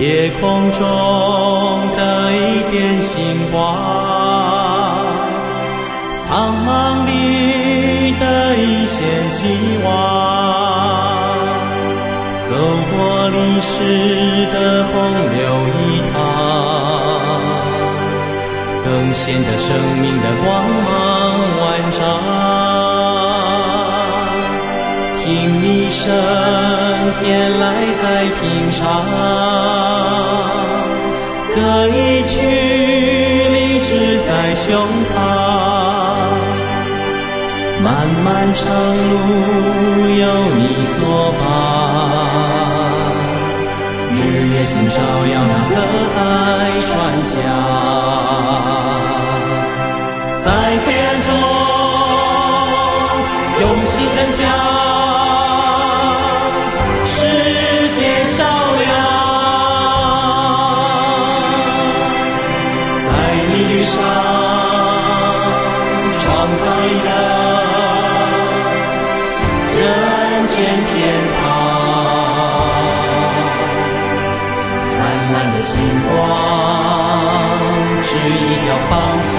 夜空中的一点星光，苍茫里的一线希望，走过历史的洪流一趟，更显得生命的光芒万丈。听你一生天籁在品尝，歌一曲励志在胸膛。漫漫长路有你作伴，日月星照耀那河海传家，在天堂，灿烂的星光指一条方向，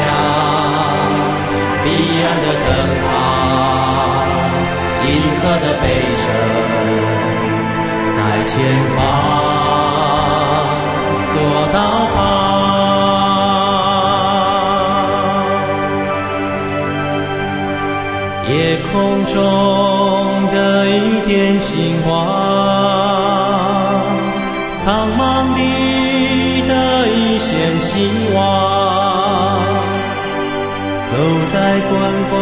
彼岸的灯塔，银河的北辰，在前方做导航。夜空中的一点星光，苍茫的。一线希望，走在滚滚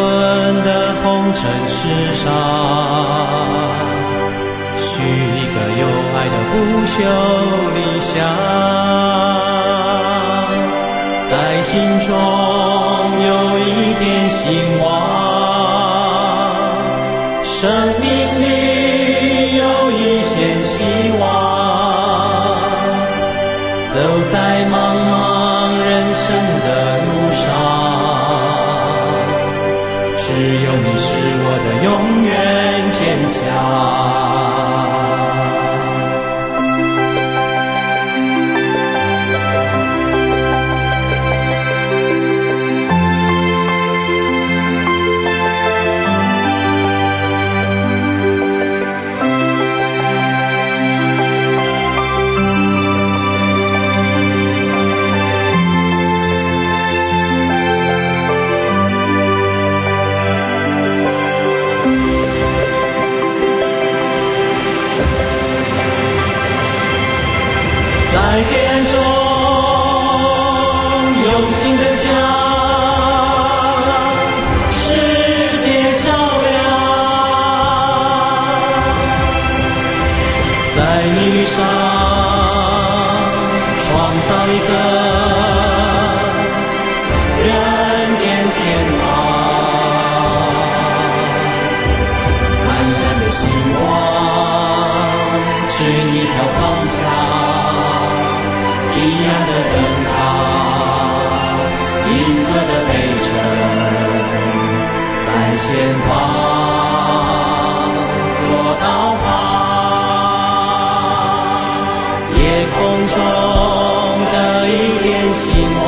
的红尘世上，许一个有爱的不朽理想，在心中走在茫茫人生的路上，只有你是我的永远坚强。在黑暗中用心的将世界照亮在你的上创造一个人间天堂。灿烂的星光指一条方向。一样的灯塔，银河的北城，在前方做导航，夜空中的一点星光，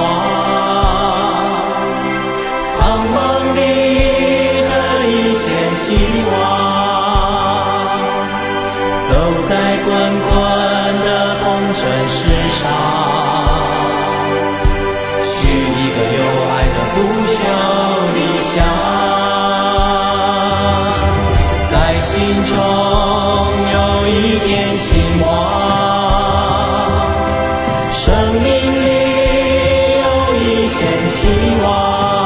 苍茫里的一线希望。添希望。